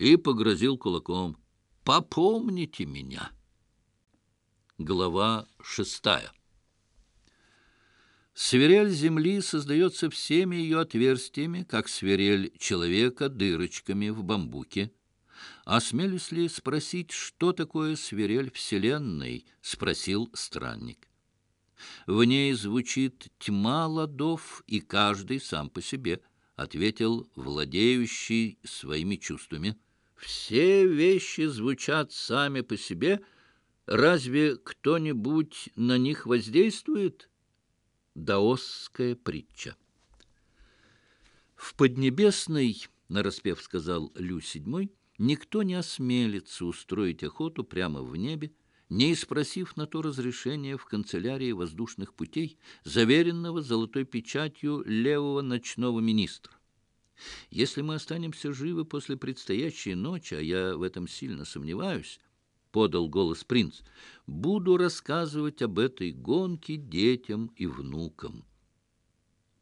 и погрозил кулаком. «Попомните меня!» Глава шестая. Свирель Земли создается всеми ее отверстиями, как свирель человека дырочками в бамбуке. «Осмелюсь ли спросить, что такое свирель Вселенной?» — спросил странник. «В ней звучит тьма ладов, и каждый сам по себе», — ответил владеющий своими чувствами все вещи звучат сами по себе. Разве кто-нибудь на них воздействует? Даосская притча. В Поднебесной, нараспев сказал Лю седьмой, никто не осмелится устроить охоту прямо в небе, не спросив на то разрешения в канцелярии воздушных путей, заверенного золотой печатью левого ночного министра. Если мы останемся живы после предстоящей ночи, а я в этом сильно сомневаюсь, — подал голос принц, — буду рассказывать об этой гонке детям и внукам.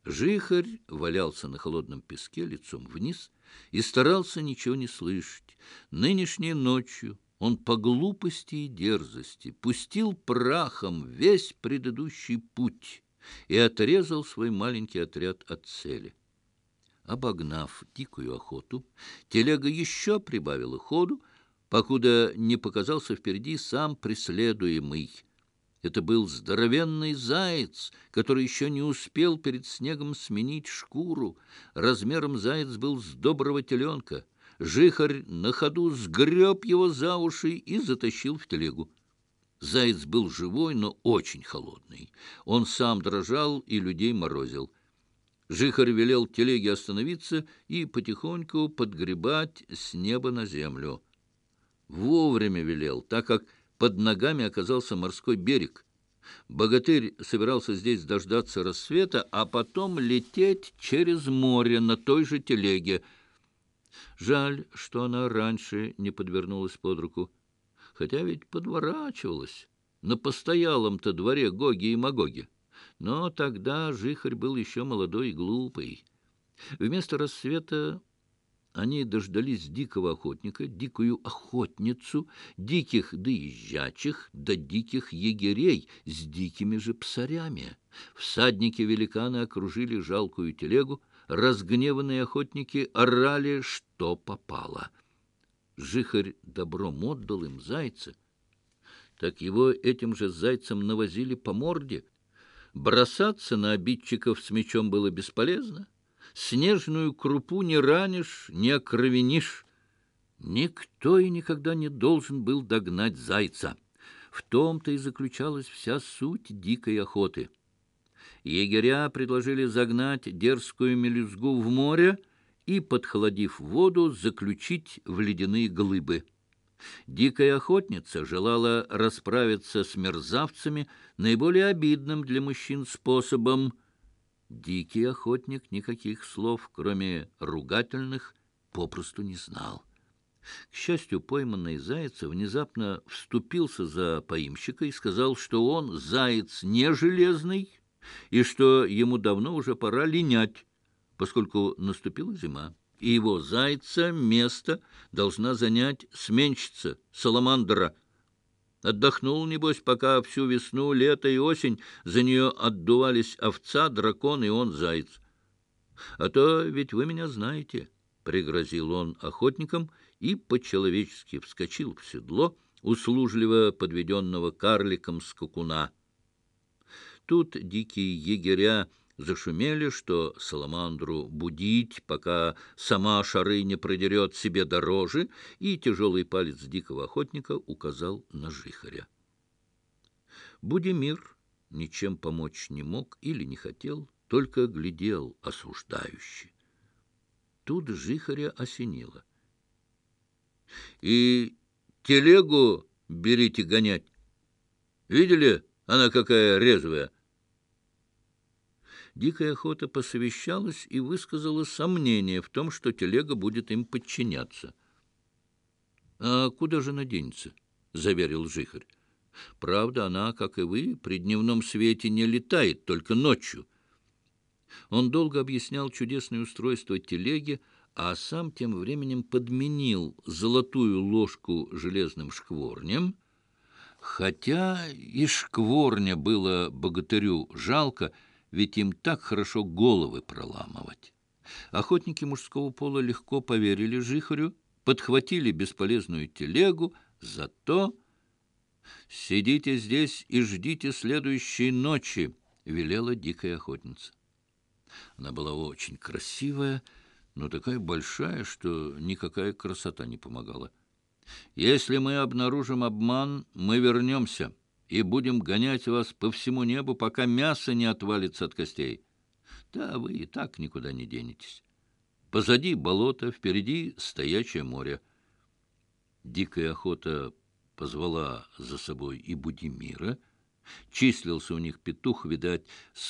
Жихарь валялся на холодном песке лицом вниз и старался ничего не слышать. Нынешней ночью он по глупости и дерзости пустил прахом весь предыдущий путь и отрезал свой маленький отряд от цели обогнав дикую охоту. Телега еще прибавила ходу, покуда не показался впереди сам преследуемый. Это был здоровенный заяц, который еще не успел перед снегом сменить шкуру. Размером заяц был с доброго теленка. Жихарь на ходу сгреб его за уши и затащил в телегу. Заяц был живой, но очень холодный. Он сам дрожал и людей морозил. Жихарь велел телеге остановиться и потихоньку подгребать с неба на землю. Вовремя велел, так как под ногами оказался морской берег. Богатырь собирался здесь дождаться рассвета, а потом лететь через море на той же телеге. Жаль, что она раньше не подвернулась под руку. Хотя ведь подворачивалась на постоялом-то дворе Гоги и Магоги. Но тогда Жихарь был еще молодой и глупый. Вместо рассвета они дождались дикого охотника, дикую охотницу, диких доезжачих да диких егерей с дикими же псарями. Всадники-великаны окружили жалкую телегу, разгневанные охотники орали, что попало. Жихарь добром отдал им зайца, так его этим же зайцем навозили по морде — Бросаться на обидчиков с мечом было бесполезно снежную крупу не ранишь, не окровенишь. Никто и никогда не должен был догнать зайца. В том-то и заключалась вся суть дикой охоты. Егеря предложили загнать дерзкую мелюзгу в море и, подхолодив воду, заключить в ледяные глыбы. Дикая охотница желала расправиться с мерзавцами наиболее обидным для мужчин способом. Дикий охотник никаких слов, кроме ругательных, попросту не знал. К счастью, пойманный заяц внезапно вступился за поимщика и сказал, что он заяц не железный и что ему давно уже пора линять, поскольку наступила зима и его зайца место должна занять сменщица Саламандра. Отдохнул, небось, пока всю весну, лето и осень за нее отдувались овца, дракон и он заяц. А то ведь вы меня знаете, — пригрозил он охотникам и по-человечески вскочил в седло услужливо подведенного карликом скакуна. Тут дикие егеря зашумели, что Саламандру будить, пока сама шары не продерет себе дороже, и тяжелый палец дикого охотника указал на жихаря. Будимир ничем помочь не мог или не хотел, только глядел осуждающе. Тут жихаря осенило. — И телегу берите гонять. Видели, она какая резвая? — Дикая охота посовещалась и высказала сомнение в том, что телега будет им подчиняться. «А куда же наденется? заверил Жихарь. «Правда, она, как и вы, при дневном свете не летает, только ночью». Он долго объяснял чудесное устройство телеги, а сам тем временем подменил золотую ложку железным шкворнем, хотя и шкворня было богатырю жалко — ведь им так хорошо головы проламывать. Охотники мужского пола легко поверили жихарю, подхватили бесполезную телегу, зато... «Сидите здесь и ждите следующей ночи», — велела дикая охотница. Она была очень красивая, но такая большая, что никакая красота не помогала. «Если мы обнаружим обман, мы вернемся» и будем гонять вас по всему небу, пока мясо не отвалится от костей. Да вы и так никуда не денетесь. Позади болото, впереди стоячее море. Дикая охота позвала за собой и Будимира. Числился у них петух, видать, с